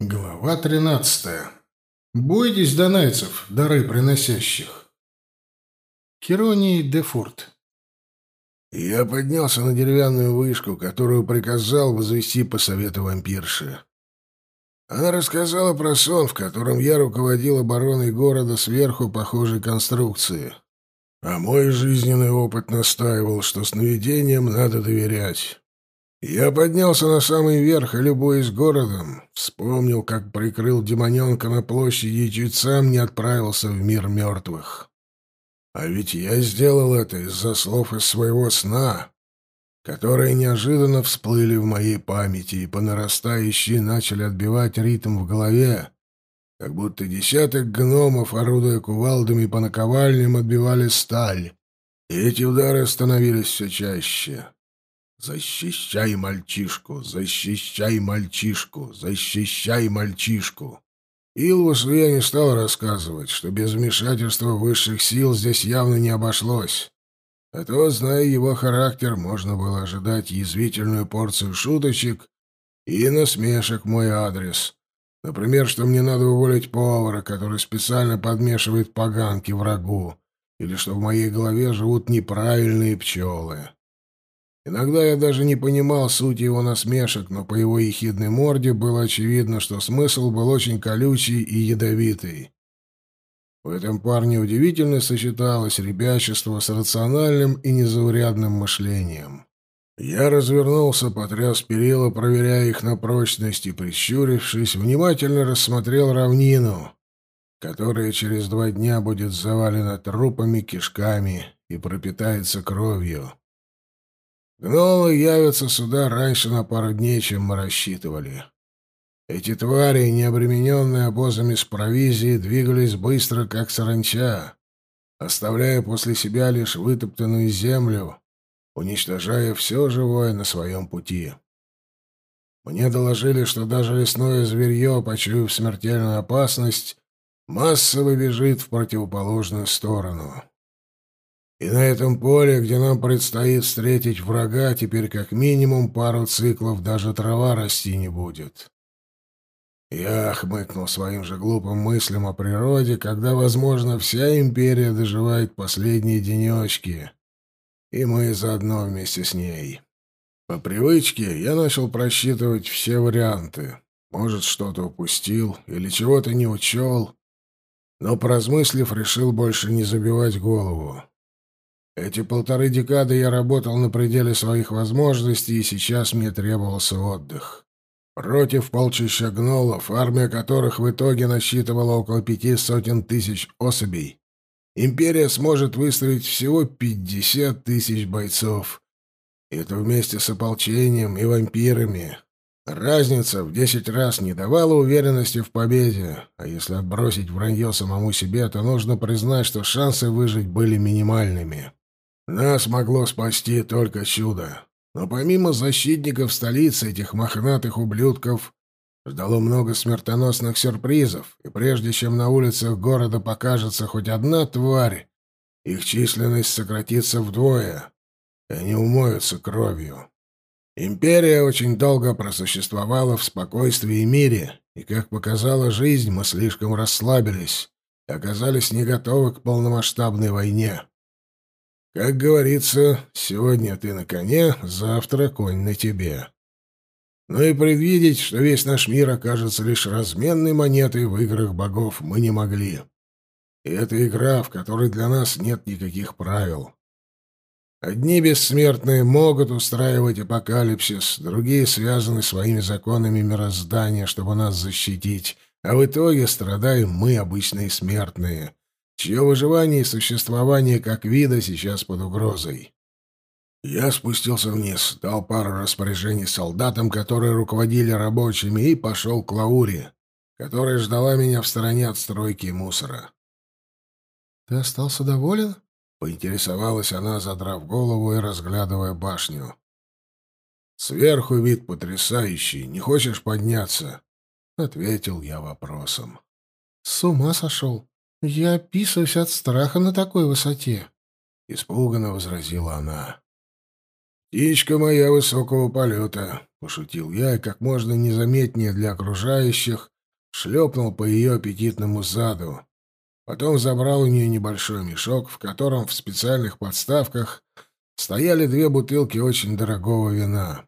Глава тринадцатая. Бойтесь донайцев, дары приносящих. Кероний де Фурт. Я поднялся на деревянную вышку, которую приказал возвести по совету вампирши. Она рассказала про сон, в котором я руководил обороной города сверху похожей конструкции. А мой жизненный опыт настаивал, что сновидениям надо доверять. Я поднялся на самый верх и, любуясь городом, вспомнил, как прикрыл демоненка на площади и чуть не отправился в мир мертвых. А ведь я сделал это из-за слов из своего сна, которые неожиданно всплыли в моей памяти и по нарастающей начали отбивать ритм в голове, как будто десяток гномов, орудуя кувалдами по наковальням, отбивали сталь, и эти удары становились все чаще. «Защищай мальчишку! Защищай мальчишку! Защищай мальчишку!» Илвусу я не стал рассказывать, что без вмешательства высших сил здесь явно не обошлось. А то, зная его характер, можно было ожидать язвительную порцию шуточек и насмешек мой адрес. Например, что мне надо уволить повара, который специально подмешивает поганки врагу, или что в моей голове живут неправильные пчелы. Иногда я даже не понимал сути его насмешек, но по его ехидной морде было очевидно, что смысл был очень колючий и ядовитый. В этом парне удивительно сочеталось ребячество с рациональным и незаурядным мышлением. Я развернулся, потряс перила, проверяя их на прочность, и, прищурившись, внимательно рассмотрел равнину, которая через два дня будет завалена трупами, кишками и пропитается кровью. Гнолы явятся сюда раньше на пару дней, чем мы рассчитывали. Эти твари, не обремененные обозами с провизией, двигались быстро, как саранча, оставляя после себя лишь вытоптанную землю, уничтожая все живое на своем пути. Мне доложили, что даже лесное зверье, почуяв смертельную опасность, массово бежит в противоположную сторону. И на этом поле, где нам предстоит встретить врага, теперь как минимум пару циклов даже трава расти не будет. Я хмыкнул своим же глупым мыслям о природе, когда, возможно, вся империя доживает последние денечки, и мы заодно вместе с ней. По привычке я начал просчитывать все варианты. Может, что-то упустил или чего-то не учел, но, поразмыслив, решил больше не забивать голову. Эти полторы декады я работал на пределе своих возможностей, и сейчас мне требовался отдых. Против полчища гнолов, армия которых в итоге насчитывала около пяти сотен тысяч особей, империя сможет выставить всего пятьдесят тысяч бойцов. Это вместе с ополчением и вампирами. Разница в десять раз не давала уверенности в победе, а если отбросить вранье самому себе, то нужно признать, что шансы выжить были минимальными. Нас могло спасти только чудо. Но помимо защитников столицы, этих мохнатых ублюдков ждало много смертоносных сюрпризов, и прежде чем на улицах города покажется хоть одна тварь, их численность сократится вдвое, и они умоются кровью. Империя очень долго просуществовала в спокойствии и мире, и, как показала жизнь, мы слишком расслабились и оказались не готовы к полномасштабной войне. Как говорится, сегодня ты на коне, завтра конь на тебе. Но и предвидеть, что весь наш мир окажется лишь разменной монетой в играх богов, мы не могли. И это игра, в которой для нас нет никаких правил. Одни бессмертные могут устраивать апокалипсис, другие связаны своими законами мироздания, чтобы нас защитить, а в итоге страдаем мы, обычные смертные чье выживание и существование как вида сейчас под угрозой. Я спустился вниз, дал пару распоряжений солдатам, которые руководили рабочими, и пошел к Лауре, которая ждала меня в стороне от стройки и мусора. «Ты остался доволен?» — поинтересовалась она, задрав голову и разглядывая башню. «Сверху вид потрясающий. Не хочешь подняться?» — ответил я вопросом. «С ума сошел. «Я писаюсь от страха на такой высоте», — испуганно возразила она. «Птичка моя высокого полета», — пошутил я, и как можно незаметнее для окружающих шлепнул по ее аппетитному заду. Потом забрал у нее небольшой мешок, в котором в специальных подставках стояли две бутылки очень дорогого вина.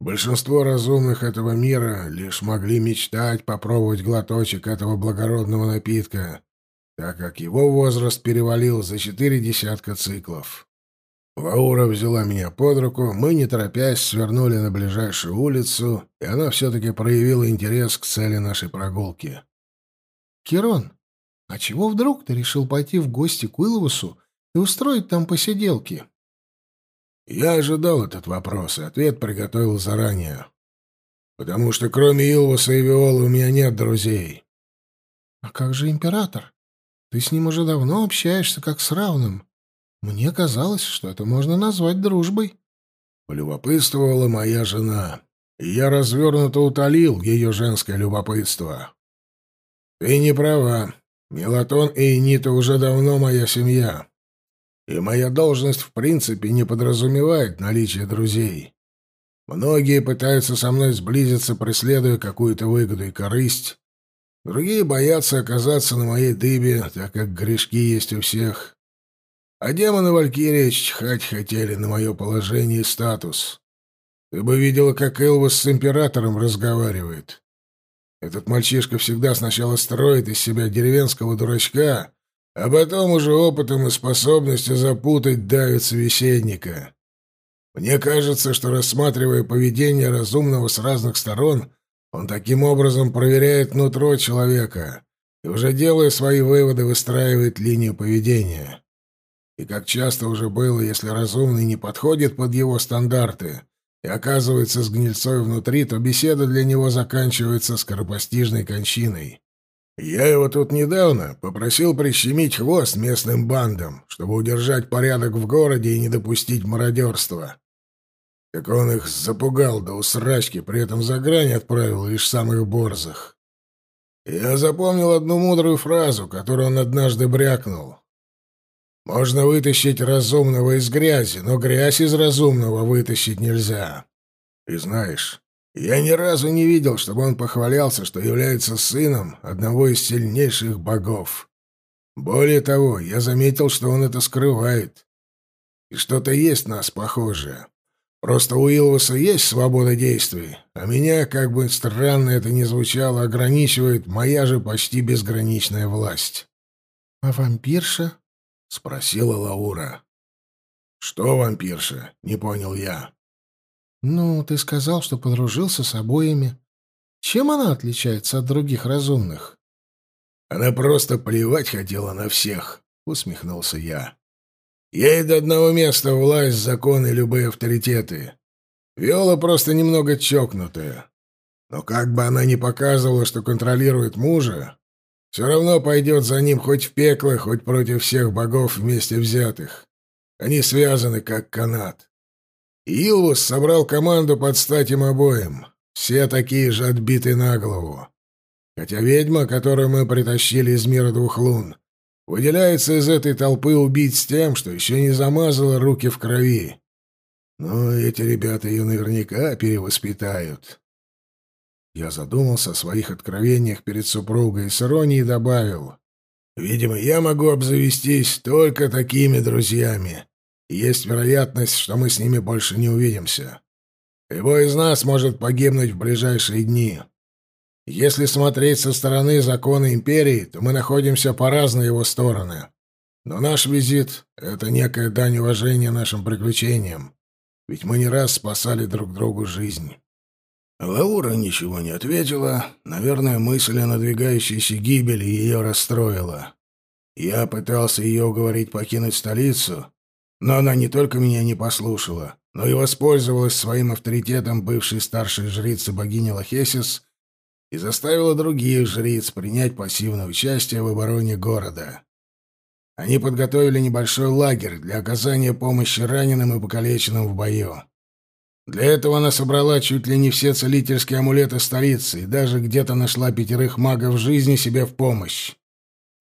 Большинство разумных этого мира лишь могли мечтать попробовать глоточек этого благородного напитка, так как его возраст перевалил за четыре десятка циклов. Лаура взяла меня под руку, мы, не торопясь, свернули на ближайшую улицу, и она все-таки проявила интерес к цели нашей прогулки. «Кирон, а чего вдруг ты решил пойти в гости к Уилловусу и устроить там посиделки?» Я ожидал этот вопрос, и ответ приготовил заранее. Потому что кроме Илвуса и Виолы у меня нет друзей. А как же император? Ты с ним уже давно общаешься как с равным. Мне казалось, что это можно назвать дружбой. Полюбопытствовала моя жена, и я развернуто утолил ее женское любопытство. Ты не права. Мелатон и Энита уже давно моя семья. И моя должность в принципе не подразумевает наличие друзей. Многие пытаются со мной сблизиться, преследуя какую-то выгоду и корысть. Другие боятся оказаться на моей дыбе, так как грешки есть у всех. А демоны Валькирия чхать хотели на мое положение и статус. Ты бы видела, как Элвас с императором разговаривает. Этот мальчишка всегда сначала строит из себя деревенского дурачка, а потом уже опытом и способностью запутать давит собеседника. Мне кажется, что, рассматривая поведение разумного с разных сторон, он таким образом проверяет нутро человека и, уже делая свои выводы, выстраивает линию поведения. И как часто уже было, если разумный не подходит под его стандарты и оказывается с гнильцой внутри, то беседа для него заканчивается скоропостижной кончиной. Я его тут недавно попросил прищемить хвост местным бандам, чтобы удержать порядок в городе и не допустить мародерства. Как он их запугал до усрачки, при этом за грань отправил лишь самых борзых. Я запомнил одну мудрую фразу, которую он однажды брякнул. «Можно вытащить разумного из грязи, но грязь из разумного вытащить нельзя». И знаешь, я ни разу не видел, чтобы он похвалялся, что является сыном одного из сильнейших богов. Более того, я заметил, что он это скрывает. И что-то есть нас похожее. Просто у Илвуса есть свобода действий, а меня, как бы странно это ни звучало, ограничивает моя же почти безграничная власть. — А вампирша? — спросила Лаура. — Что вампирша? — не понял я. «Ну, ты сказал, что подружился с обоими. Чем она отличается от других разумных?» «Она просто плевать хотела на всех», — усмехнулся я. «Ей до одного места власть, законы и любые авторитеты. Виола просто немного чокнутая. Но как бы она ни показывала, что контролирует мужа, все равно пойдет за ним хоть в пекло, хоть против всех богов вместе взятых. Они связаны, как канат. Илвус собрал команду под стать им обоим. Все такие же отбиты на голову. Хотя ведьма, которую мы притащили из мира двух лун, выделяется из этой толпы убить с тем, что еще не замазала руки в крови. Но эти ребята ее наверняка перевоспитают. Я задумался о своих откровениях перед супругой и с иронией добавил. «Видимо, я могу обзавестись только такими друзьями, есть вероятность, что мы с ними больше не увидимся. Любой из нас может погибнуть в ближайшие дни. Если смотреть со стороны закона империи, то мы находимся по разные его стороны. Но наш визит — это некая дань уважения нашим приключениям, ведь мы не раз спасали друг другу жизнь». Лаура ничего не ответила. Наверное, мысль о надвигающейся гибели ее расстроила. Я пытался ее уговорить покинуть столицу, но она не только меня не послушала, но и воспользовалась своим авторитетом бывшей старшей жрицы богини Лохесис и заставила других жриц принять пассивное участие в обороне города. Они подготовили небольшой лагерь для оказания помощи раненым и покалеченным в бою. Для этого она собрала чуть ли не все целительские амулеты столицы и даже где-то нашла пятерых магов жизни себе в помощь.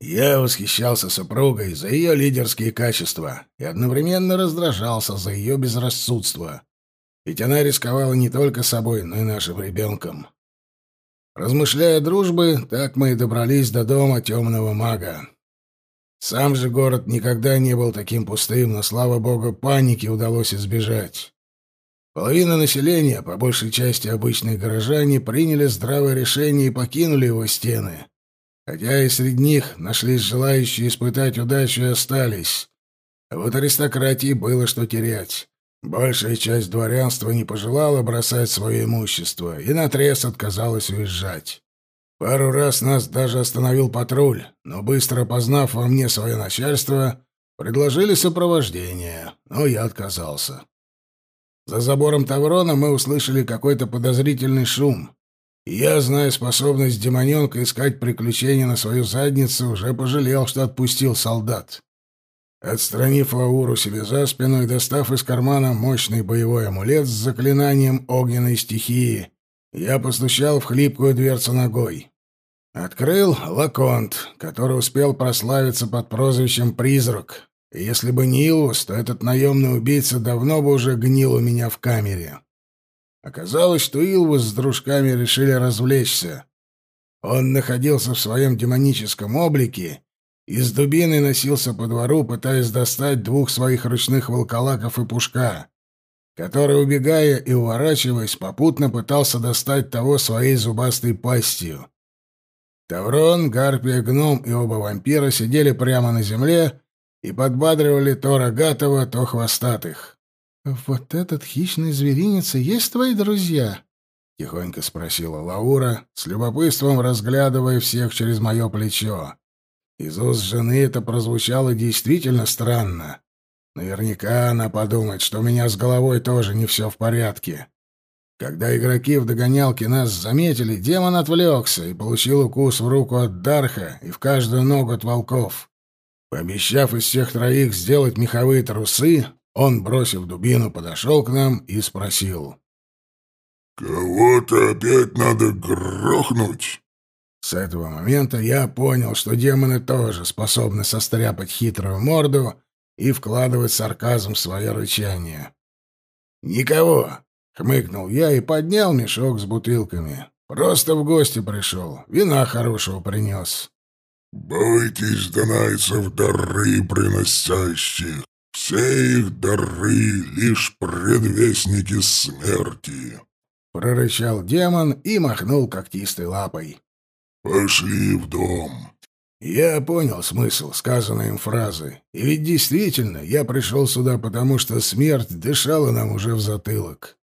Я восхищался супругой за ее лидерские качества и одновременно раздражался за ее безрассудство. Ведь она рисковала не только собой, но и нашим ребенком. Размышляя дружбы, так мы и добрались до дома темного мага. Сам же город никогда не был таким пустым, но, слава богу, паники удалось избежать. Половина населения, по большей части обычные горожане, приняли здравое решение и покинули его стены. Хотя и среди них нашлись желающие испытать удачу и остались. А вот аристократии было что терять. Большая часть дворянства не пожелала бросать свое имущество и наотрез отказалась уезжать. Пару раз нас даже остановил патруль, но быстро познав во мне свое начальство, предложили сопровождение, но я отказался. За забором Таврона мы услышали какой-то подозрительный шум. Я, зная способность демоненка искать приключения на свою задницу, уже пожалел, что отпустил солдат. Отстранив Лауру себе за спину и достав из кармана мощный боевой амулет с заклинанием огненной стихии, я постучал в хлипкую дверцу ногой. Открыл Лаконт, который успел прославиться под прозвищем «Призрак». Если бы не Илвус, то этот наемный убийца давно бы уже гнил у меня в камере. Оказалось, что Илвус с дружками решили развлечься. Он находился в своем демоническом облике и с дубиной носился по двору, пытаясь достать двух своих ручных волколаков и пушка, который, убегая и уворачиваясь, попутно пытался достать того своей зубастой пастью. Таврон, Гарпия, Гном и оба вампира сидели прямо на земле и подбадривали то рогатого, то хвостатых. «Вот этот хищный зверинец и есть твои друзья?» — тихонько спросила Лаура, с любопытством разглядывая всех через мое плечо. Из уст жены это прозвучало действительно странно. Наверняка она подумает, что у меня с головой тоже не все в порядке. Когда игроки в догонялке нас заметили, демон отвлекся и получил укус в руку от Дарха и в каждую ногу от волков. Пообещав из всех троих сделать меховые трусы, он, бросив дубину, подошел к нам и спросил. «Кого-то опять надо грохнуть?» С этого момента я понял, что демоны тоже способны состряпать хитрую морду и вкладывать сарказм в свое рычание. «Никого!» — хмыкнул я и поднял мешок с бутылками. «Просто в гости пришел. Вина хорошего принес». «Бойтесь донайцев дары приносящих. Все их дары — лишь предвестники смерти», — прорычал демон и махнул когтистой лапой. «Пошли в дом». Я понял смысл сказанной им фразы. И ведь действительно, я пришел сюда, потому что смерть дышала нам уже в затылок.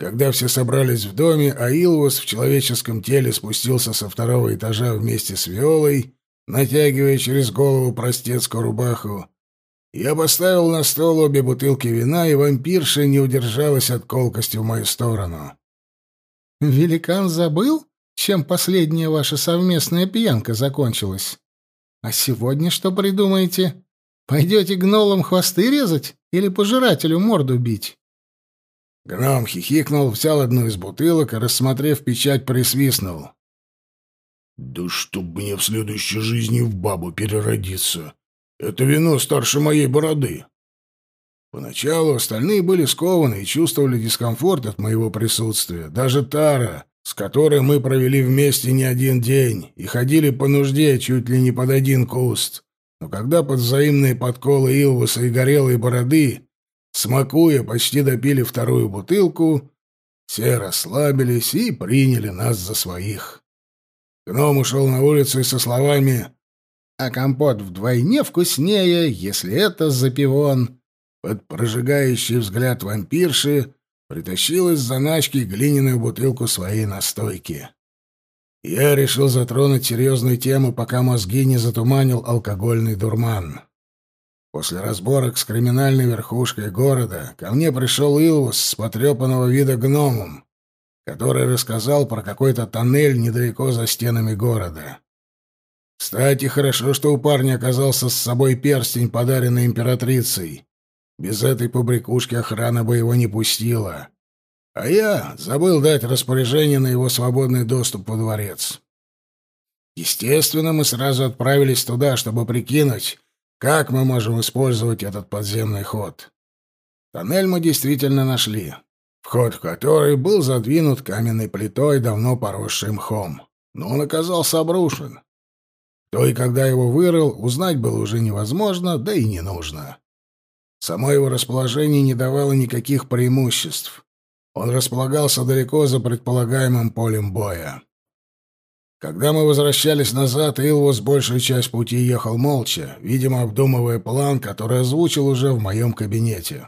Когда все собрались в доме, а Илвус в человеческом теле спустился со второго этажа вместе с Виолой, натягивая через голову простецкую рубаху, я поставил на стол обе бутылки вина, и вампирша не удержалась от колкости в мою сторону. «Великан забыл?» Чем последняя ваша совместная пьянка закончилась. А сегодня что придумаете? Пойдете гнолом хвосты резать или пожирателю морду бить?» Гном хихикнул, взял одну из бутылок и, рассмотрев печать, присвистнул. «Да чтоб мне в следующей жизни в бабу переродиться! Это вино старше моей бороды!» Поначалу остальные были скованы и чувствовали дискомфорт от моего присутствия. Даже Тара, с которой мы провели вместе не один день и ходили по нужде чуть ли не под один куст. Но когда под взаимные подколы Илвуса и горелой бороды, смакуя, почти допили вторую бутылку, все расслабились и приняли нас за своих. Гном ушел на улицу и со словами «А компот вдвойне вкуснее, если это запивон», под прожигающий взгляд вампирши притащил из заначки глиняную бутылку своей настойки. Я решил затронуть серьезную тему, пока мозги не затуманил алкогольный дурман. После разборок с криминальной верхушкой города ко мне пришел Илвус с потрепанного вида гномом, который рассказал про какой-то тоннель недалеко за стенами города. Кстати, хорошо, что у парня оказался с собой перстень, подаренный императрицей. Без этой побрякушки охрана бы его не пустила. А я забыл дать распоряжение на его свободный доступ во дворец. Естественно, мы сразу отправились туда, чтобы прикинуть, как мы можем использовать этот подземный ход. Тоннель мы действительно нашли, вход в который был задвинут каменной плитой, давно поросшим мхом. Но он оказался обрушен. То и когда его вырыл, узнать было уже невозможно, да и не нужно. Само его расположение не давало никаких преимуществ. Он располагался далеко за предполагаемым полем боя. Когда мы возвращались назад, Илвус большую часть пути ехал молча, видимо, обдумывая план, который озвучил уже в моем кабинете.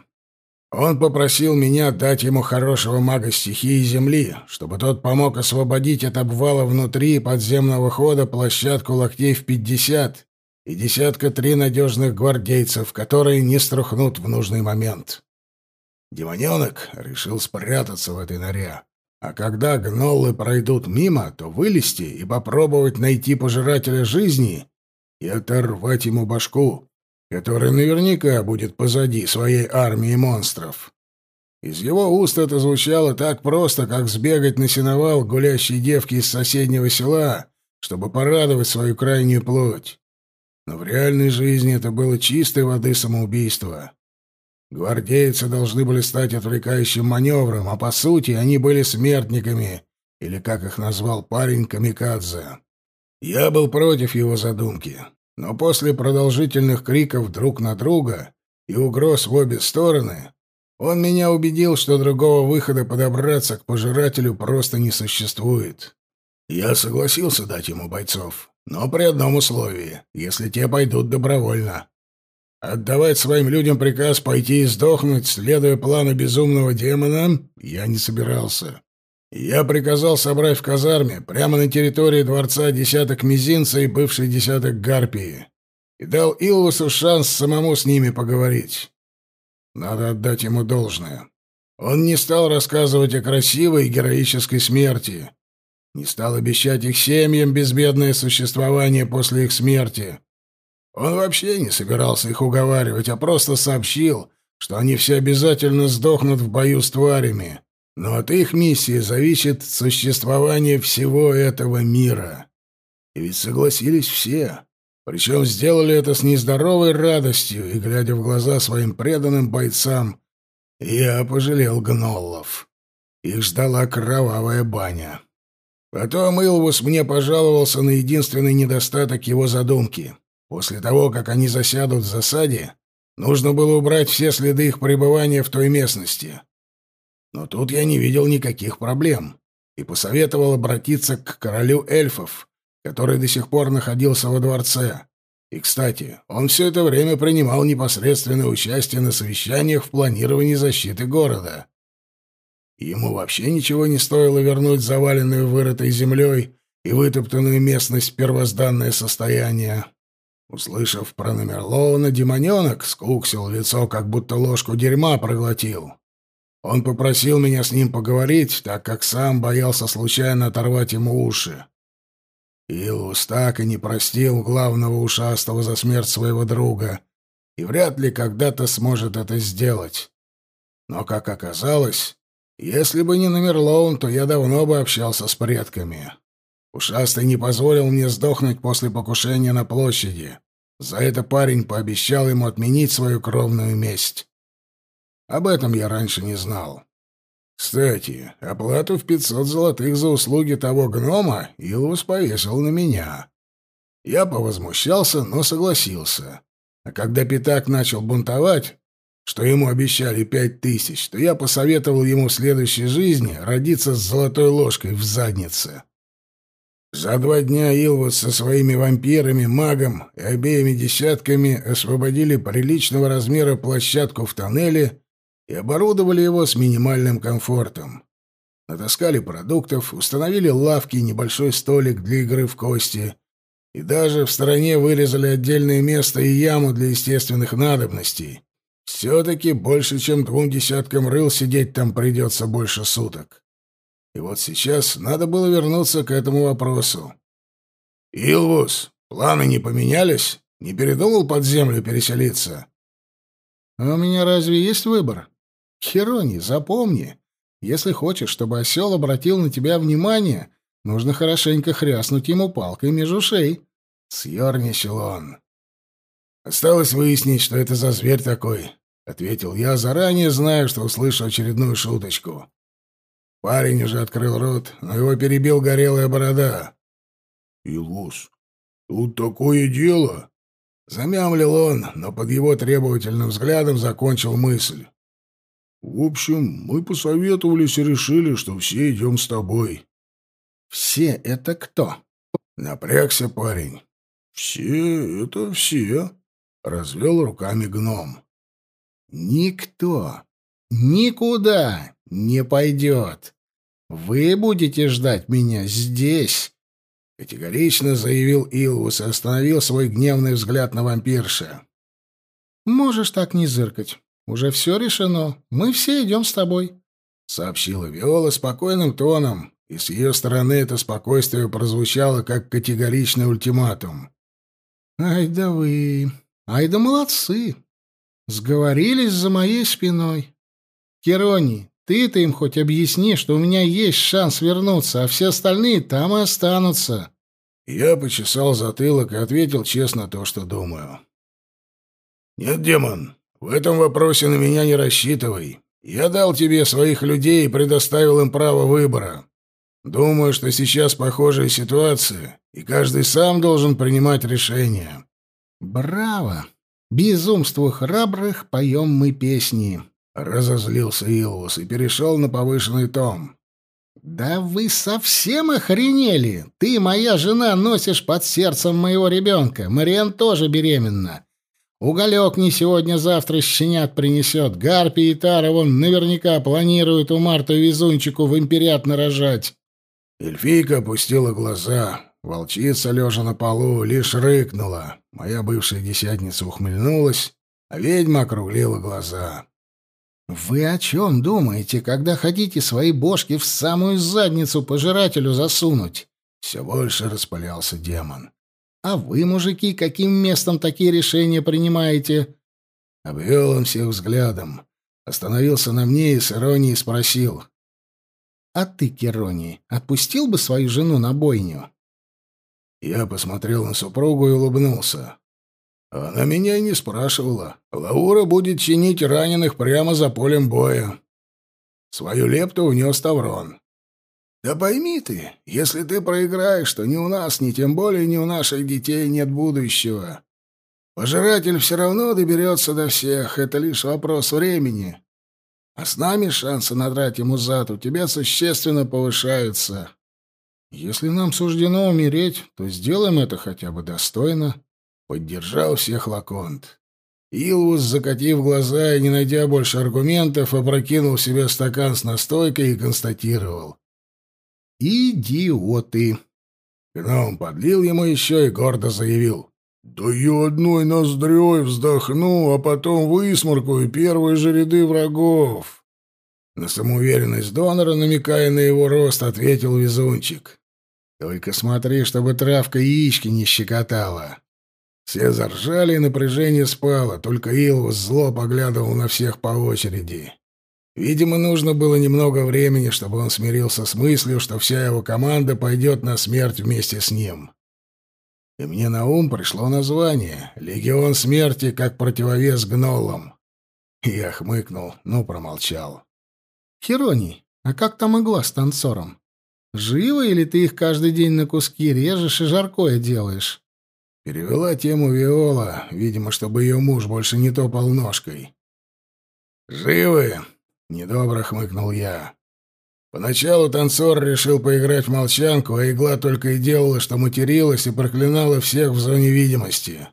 Он попросил меня дать ему хорошего мага стихии Земли, чтобы тот помог освободить от обвала внутри подземного хода площадку локтей в пятьдесят и десятка три надежных гвардейцев, которые не струхнут в нужный момент. Демоненок решил спрятаться в этой норе. А когда гноллы пройдут мимо, то вылезти и попробовать найти пожирателя жизни и оторвать ему башку, которая наверняка будет позади своей армии монстров. Из его уст это звучало так просто, как сбегать на сеновал гулящей девки из соседнего села, чтобы порадовать свою крайнюю плоть. Но в реальной жизни это было чистой воды самоубийство. Гвардейцы должны были стать отвлекающим маневром, а по сути они были смертниками, или, как их назвал парень, камикадзе. Я был против его задумки, но после продолжительных криков друг на друга и угроз в обе стороны, он меня убедил, что другого выхода подобраться к пожирателю просто не существует. Я согласился дать ему бойцов, но при одном условии, если те пойдут добровольно. Отдавать своим людям приказ пойти и сдохнуть, следуя плану безумного демона, я не собирался. Я приказал собрать в казарме, прямо на территории дворца, десяток мизинца и бывший десяток гарпии. И дал Илвусу шанс самому с ними поговорить. Надо отдать ему должное. Он не стал рассказывать о красивой и героической смерти. Не стал обещать их семьям безбедное существование после их смерти. Он вообще не собирался их уговаривать, а просто сообщил, что они все обязательно сдохнут в бою с тварями. Но от их миссии зависит существование всего этого мира. И ведь согласились все. Причем сделали это с нездоровой радостью, и, глядя в глаза своим преданным бойцам, я пожалел гноллов. Их ждала кровавая баня. Потом Илвус мне пожаловался на единственный недостаток его задумки — После того, как они засядут в засаде, нужно было убрать все следы их пребывания в той местности. Но тут я не видел никаких проблем и посоветовал обратиться к королю эльфов, который до сих пор находился во дворце. И, кстати, он все это время принимал непосредственное участие на совещаниях в планировании защиты города. Ему вообще ничего не стоило вернуть заваленную вырытой землей и вытоптанную местность в первозданное состояние. Услышав про номер Лоуна, демоненок скуксил лицо, как будто ложку дерьма проглотил. Он попросил меня с ним поговорить, так как сам боялся случайно оторвать ему уши. Илус так и не простил главного ушастого за смерть своего друга, и вряд ли когда-то сможет это сделать. Но, как оказалось, если бы не номер Лоун, то я давно бы общался с предками. Ушастый не позволил мне сдохнуть после покушения на площади. За это парень пообещал ему отменить свою кровную месть. Об этом я раньше не знал. Кстати, оплату в пятьсот золотых за услуги того гнома Илвус повесил на меня. Я повозмущался, но согласился. А когда Пятак начал бунтовать, что ему обещали пять тысяч, то я посоветовал ему в следующей жизни родиться с золотой ложкой в заднице. За два дня Илвуд со своими вампирами, магом и обеими десятками освободили приличного размера площадку в тоннеле и оборудовали его с минимальным комфортом. Натаскали продуктов, установили лавки и небольшой столик для игры в кости, и даже в стороне вырезали отдельное место и яму для естественных надобностей. Все-таки больше, чем двум десяткам рыл сидеть там придется больше суток. И вот сейчас надо было вернуться к этому вопросу. «Илвус, планы не поменялись? Не передумал под землю переселиться?» «А у меня разве есть выбор? Херони, запомни, если хочешь, чтобы осел обратил на тебя внимание, Нужно хорошенько хряснуть ему палкой меж ушей. Съерничал он. Осталось выяснить, что это за зверь такой, — ответил я, заранее зная, что услышу очередную шуточку. Парень уже открыл рот, но его перебил горелая борода. — Илус, тут такое дело! — замямлил он, но под его требовательным взглядом закончил мысль. — В общем, мы посоветовались и решили, что все идем с тобой. — Все это кто? — напрягся парень. — Все это все, — развел руками гном. «Никто никуда не пойдет. Вы будете ждать меня здесь», — категорично заявил Илвус и остановил свой гневный взгляд на вампирша. «Можешь так не зыркать. Уже все решено. Мы все идем с тобой», — сообщила Виола спокойным тоном, и с ее стороны это спокойствие прозвучало как категоричный ультиматум. «Ай да вы! Ай да молодцы! Сговорились за моей спиной. Керони, ты-то им хоть объясни, что у меня есть шанс вернуться, а все остальные там и останутся. Я почесал затылок и ответил честно то, что думаю. Нет, демон, в этом вопросе на меня не рассчитывай. Я дал тебе своих людей и предоставил им право выбора. Думаю, что сейчас похожая ситуация, и каждый сам должен принимать решение. Браво! Безумству храбрых поем мы песни. Разозлился Илвус и перешел на повышенный тон. «Да вы совсем охренели! Ты, моя жена, носишь под сердцем моего ребенка. Мариан тоже беременна. Уголек не сегодня-завтра щенят принесет. Гарпи и Тара вон наверняка планируют у Марта Везунчику в империат нарожать». Эльфийка опустила глаза. Волчица, лежа на полу, лишь рыкнула. Моя бывшая десятница ухмыльнулась, а ведьма округлила глаза. «Вы о чем думаете, когда хотите свои бошки в самую задницу пожирателю засунуть?» Все больше распалялся демон. «А вы, мужики, каким местом такие решения принимаете?» Обвел он всех взглядом, остановился на мне и с иронией спросил. «А ты, Керони, отпустил бы свою жену на бойню?» Я посмотрел на супругу и улыбнулся. Она меня и не спрашивала. Лаура будет чинить раненых прямо за полем боя. Свою лепту внес Таврон. «Да пойми ты, если ты проиграешь, то ни у нас, ни тем более ни у наших детей нет будущего. Пожиратель все равно доберется до всех, это лишь вопрос времени. А с нами шансы надрать ему зад у тебя существенно повышаются. Если нам суждено умереть, то сделаем это хотя бы достойно. Поддержал всех Лаконт. Илвус, закатив глаза и не найдя больше аргументов, опрокинул себе стакан с настойкой и констатировал. «Идиоты!» Гном подлил ему еще и гордо заявил. «Да я одной ноздрёй вздохну, а потом высморкаю первые же ряды врагов!» На самоуверенность донора, намекая на его рост, ответил везунчик. Только смотри, чтобы травка яички не щекотала. Все заржали, и напряжение спало, только Илвус зло поглядывал на всех по очереди. Видимо, нужно было немного времени, чтобы он смирился с мыслью, что вся его команда пойдет на смерть вместе с ним. И мне на ум пришло название — «Легион смерти» как противовес гнолам. Я хмыкнул, но промолчал. «Хероний, а как там игла с танцором? Живы или ты их каждый день на куски режешь и жаркое делаешь?» Перевела тему Виола, видимо, чтобы ее муж больше не топал ножкой. «Живы!» — недобро хмыкнул я. Поначалу танцор решил поиграть в молчанку, а игла только и делала, что материлась и проклинала всех в зоне видимости.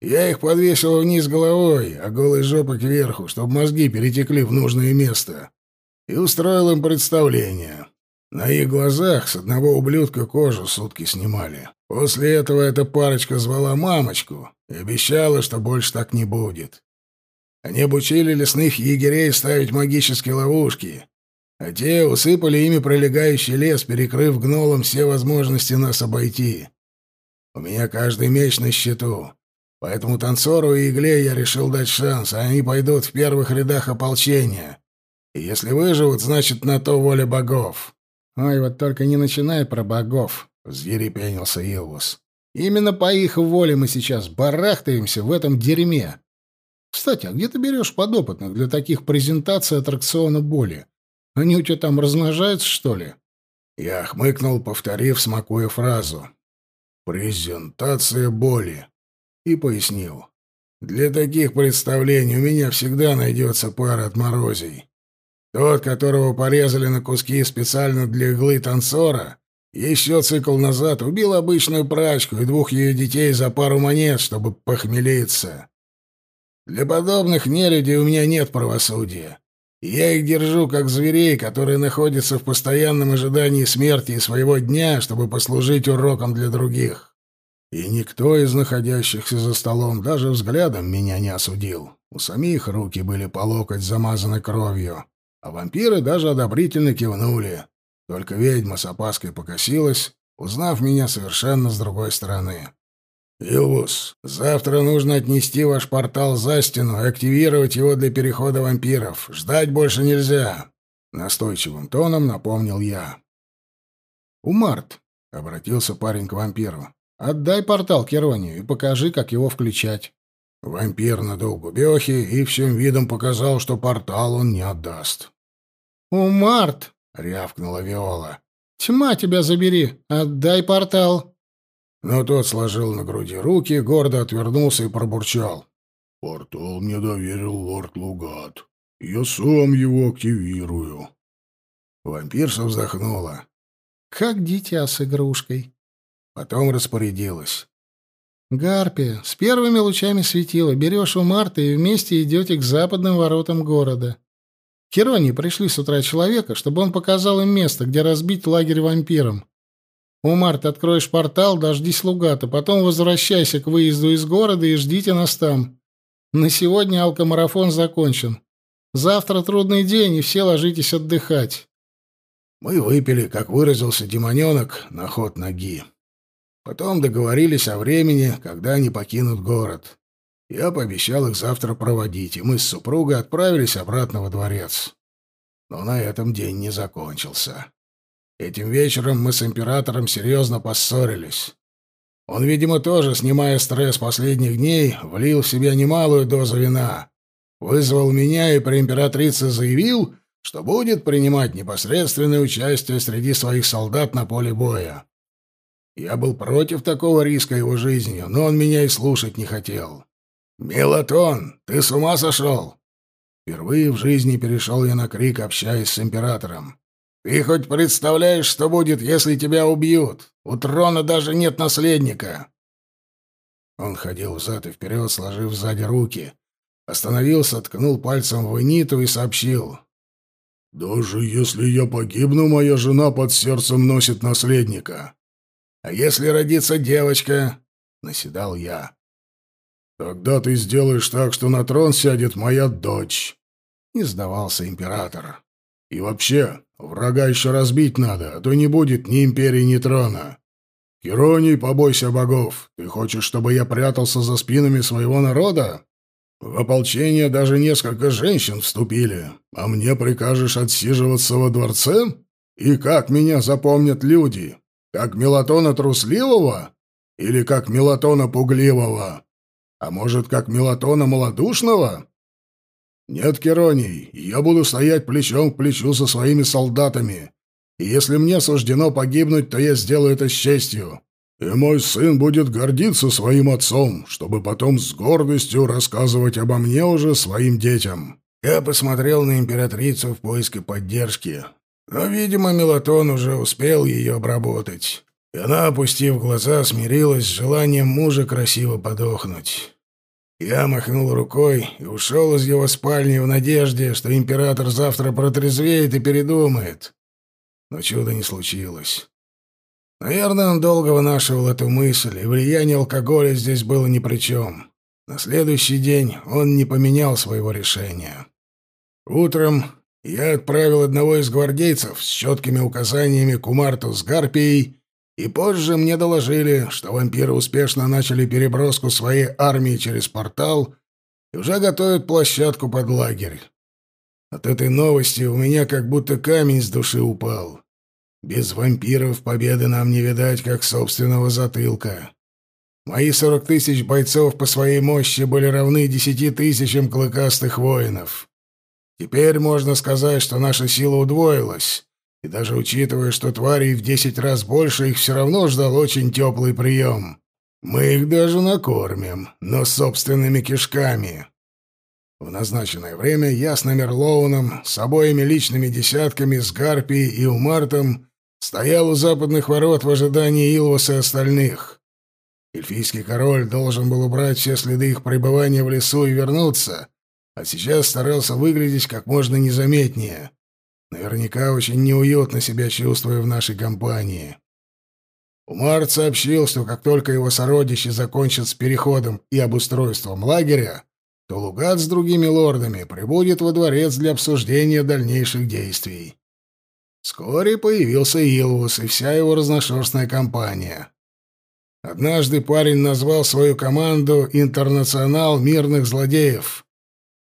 Я их подвесил вниз головой, а голой жопой кверху, чтобы мозги перетекли в нужное место, и устроил им представление. На их глазах с одного ублюдка кожу сутки снимали. После этого эта парочка звала мамочку и обещала, что больше так не будет. Они обучили лесных егерей ставить магические ловушки, а те усыпали ими пролегающий лес, перекрыв гнолом все возможности нас обойти. У меня каждый меч на счету, поэтому танцору и игле я решил дать шанс, а они пойдут в первых рядах ополчения. И если выживут, значит, на то воля богов. «Ой, вот только не начинай про богов», — взъерепенился Илвус. «Именно по их воле мы сейчас барахтаемся в этом дерьме. Кстати, а где ты берешь подопытных для таких презентаций аттракциона боли? Они у тебя там размножаются, что ли?» Я хмыкнул, повторив, смакуя фразу. «Презентация боли». И пояснил. «Для таких представлений у меня всегда найдется пара отморозий. Тот, которого порезали на куски специально для иглы танцора, еще цикл назад убил обычную прачку и двух ее детей за пару монет, чтобы похмелиться. Для подобных нелюдей у меня нет правосудия. Я их держу как зверей, которые находятся в постоянном ожидании смерти и своего дня, чтобы послужить уроком для других. И никто из находящихся за столом даже взглядом меня не осудил. У самих руки были по локоть замазаны кровью, а вампиры даже одобрительно кивнули. Только ведьма с опаской покосилась, узнав меня совершенно с другой стороны. «Илвус, завтра нужно отнести ваш портал за стену и активировать его для перехода вампиров. Ждать больше нельзя!» Настойчивым тоном напомнил я. «Умарт», — обратился парень к вампиру, — «отдай портал Керонию и покажи, как его включать». Вампир надул губехи и всем видом показал, что портал он не отдаст. «Умарт!» — рявкнула Виола. «Тьма тебя забери! Отдай портал!» Но тот сложил на груди руки, гордо отвернулся и пробурчал. «Портал мне доверил лорд Лугат. Я сам его активирую». Вампирша вздохнула. «Как дитя с игрушкой». Потом распорядилась. «Гарпия, с первыми лучами светила берешь у Марта и вместе идете к западным воротам города. Херони пришли с утра человека, чтобы он показал им место, где разбить лагерь вампирам. «Умар, ты откроешь портал, дождись Лугата, потом возвращайся к выезду из города и ждите нас там. На сегодня алкомарафон закончен. Завтра трудный день, и все ложитесь отдыхать». Мы выпили, как выразился демоненок, на ход ноги. Потом договорились о времени, когда они покинут город. Я пообещал их завтра проводить, и мы с супругой отправились обратно во дворец. Но на этом день не закончился. Этим вечером мы с императором серьезно поссорились. Он, видимо, тоже, снимая стресс последних дней, влил в себя немалую дозу вина. Вызвал меня и при императрице заявил, что будет принимать непосредственное участие среди своих солдат на поле боя. Я был против такого риска его жизнью, но он меня и слушать не хотел. «Мелатон, ты с ума сошел?» Впервые в жизни перешел я на крик, общаясь с императором. Ты хоть представляешь, что будет, если тебя убьют? У трона даже нет наследника. Он ходил взад и вперед, сложив сзади руки. Остановился, ткнул пальцем в Эниту и сообщил. «Даже если я погибну, моя жена под сердцем носит наследника». «А если родится девочка?» — наседал я. «Тогда ты сделаешь так, что на трон сядет моя дочь», — не сдавался император. «И вообще, Врага еще разбить надо, а то не будет ни империи, ни трона. Хероний, побойся богов. Ты хочешь, чтобы я прятался за спинами своего народа? В ополчение даже несколько женщин вступили, а мне прикажешь отсиживаться во дворце? И как меня запомнят люди? Как Мелатона трусливого? Или как Мелатона пугливого? А может, как Мелатона малодушного? «Нет, Кероний, я буду стоять плечом к плечу со своими солдатами. И если мне суждено погибнуть, то я сделаю это с честью. И мой сын будет гордиться своим отцом, чтобы потом с гордостью рассказывать обо мне уже своим детям». Я посмотрел на императрицу в поиске поддержки. Но, видимо, Мелатон уже успел ее обработать. И она, опустив глаза, смирилась с желанием мужа красиво подохнуть. Я махнул рукой и ушел из его спальни в надежде, что император завтра протрезвеет и передумает. Но чуда не случилось. Наверное, он долго вынашивал эту мысль, и влияние алкоголя здесь было ни при чем. На следующий день он не поменял своего решения. Утром я отправил одного из гвардейцев с четкими указаниями Кумарту с Гарпией и позже мне доложили, что вампиры успешно начали переброску своей армии через портал и уже готовят площадку под лагерь. От этой новости у меня как будто камень с души упал. Без вампиров победы нам не видать, как собственного затылка. Мои сорок тысяч бойцов по своей мощи были равны десяти тысячам клыкастых воинов. Теперь можно сказать, что наша сила удвоилась, и даже учитывая, что тварей в десять раз больше, их все равно ждал очень теплый прием. Мы их даже накормим, но собственными кишками. В назначенное время я с Намерлоуном, с обоими личными десятками, с Гарпией и Умартом стоял у западных ворот в ожидании Илваса и остальных. Эльфийский король должен был убрать все следы их пребывания в лесу и вернуться, а сейчас старался выглядеть как можно незаметнее. Наверняка очень неуютно себя чувствуя в нашей компании. Умарт сообщил, что как только его сородичи закончат с переходом и обустройством лагеря, то Лугат с другими лордами прибудет во дворец для обсуждения дальнейших действий. Вскоре появился Илвус и вся его разношерстная компания. Однажды парень назвал свою команду «Интернационал мирных злодеев».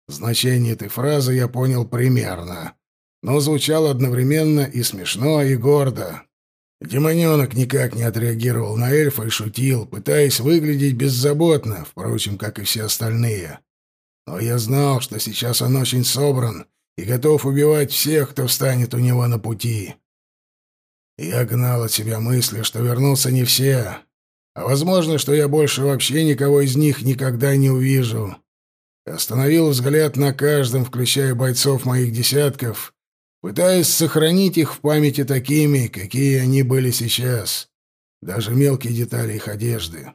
Значение этой фразы я понял примерно, но звучало одновременно и смешно, и гордо. Демоненок никак не отреагировал на эльфа и шутил, пытаясь выглядеть беззаботно, впрочем, как и все остальные. Но я знал, что сейчас он очень собран и готов убивать всех, кто встанет у него на пути. Я гнал от себя мысли, что вернутся не все, а возможно, что я больше вообще никого из них никогда не увижу. Остановил взгляд на каждом, включая бойцов моих десятков, пытаясь сохранить их в памяти такими, какие они были сейчас, даже мелкие детали их одежды.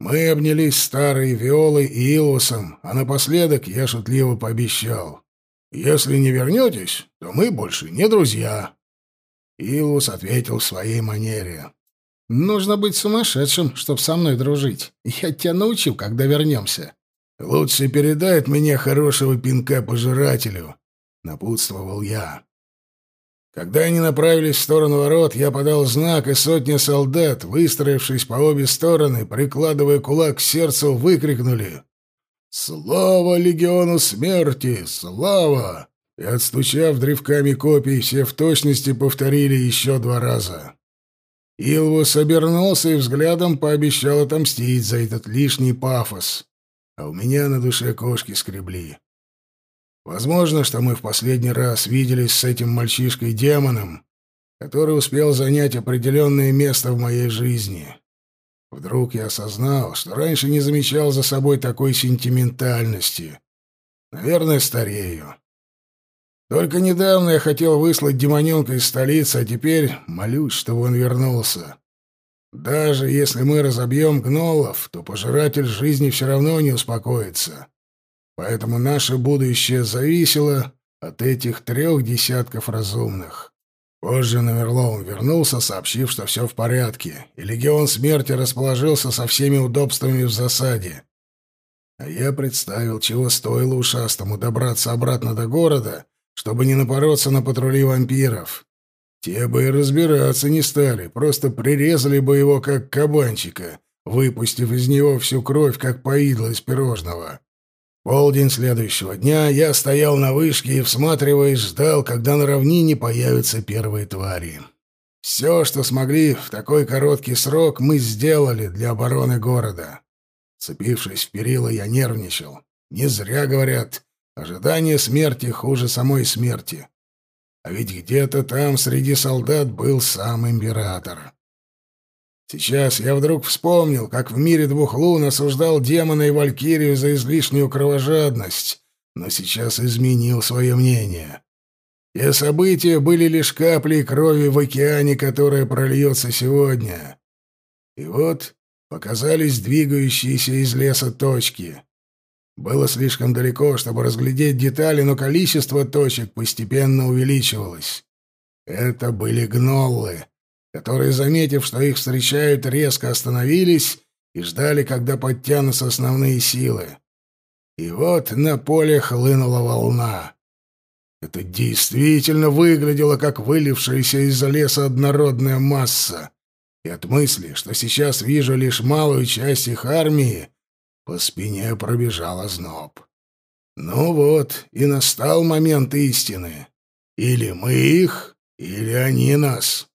Мы обнялись старой Виолой и Илусом, а напоследок я шутливо пообещал. «Если не вернетесь, то мы больше не друзья». Илус ответил в своей манере. Нужно быть сумасшедшим, чтобы со мной дружить. Я тебя научу, когда вернемся. Лучше передай от меня хорошего пинка пожирателю, напутствовал я. Когда они направились в сторону ворот, я подал знак, и сотня солдат, выстроившись по обе стороны, прикладывая кулак к сердцу, выкрикнули «Слава легиону смерти! Слава!» И, отстучав древками копий, все в точности повторили еще два раза. Илвус обернулся и взглядом пообещал отомстить за этот лишний пафос. А у меня на душе кошки скребли. Возможно, что мы в последний раз виделись с этим мальчишкой-демоном, который успел занять определенное место в моей жизни. Вдруг я осознал, что раньше не замечал за собой такой сентиментальности. Наверное, старею. Только недавно я хотел выслать демоненка из столицы, а теперь молюсь, чтобы он вернулся. Даже если мы разобьем гнолов, то пожиратель жизни все равно не успокоится. Поэтому наше будущее зависело от этих трех десятков разумных. Позже Намерлоун вернулся, сообщив, что все в порядке, и Легион Смерти расположился со всеми удобствами в засаде. А я представил, чего стоило ушастому добраться обратно до города чтобы не напороться на патрули вампиров. Те бы и разбираться не стали, просто прирезали бы его как кабанчика, выпустив из него всю кровь, как повидло из пирожного. Полдень следующего дня я стоял на вышке и, всматриваясь, ждал, когда на равнине появятся первые твари. Все, что смогли в такой короткий срок, мы сделали для обороны города. Цепившись в перила, я нервничал. Не зря говорят, Ожидание смерти хуже самой смерти. А ведь где-то там среди солдат был сам император. Сейчас я вдруг вспомнил, как в мире двух лун осуждал демона и валькирию за излишнюю кровожадность, но сейчас изменил свое мнение. Те события были лишь каплей крови в океане, которая прольется сегодня. И вот показались двигающиеся из леса точки. Было слишком далеко, чтобы разглядеть детали, но количество точек постепенно увеличивалось. Это были гноллы, которые, заметив, что их встречают, резко остановились и ждали, когда подтянутся основные силы. И вот на поле хлынула волна. Это действительно выглядело, как вылившаяся из леса однородная масса. И от мысли, что сейчас вижу лишь малую часть их армии, по спине пробежал озноб. Ну вот, и настал момент истины. Или мы их, или они нас.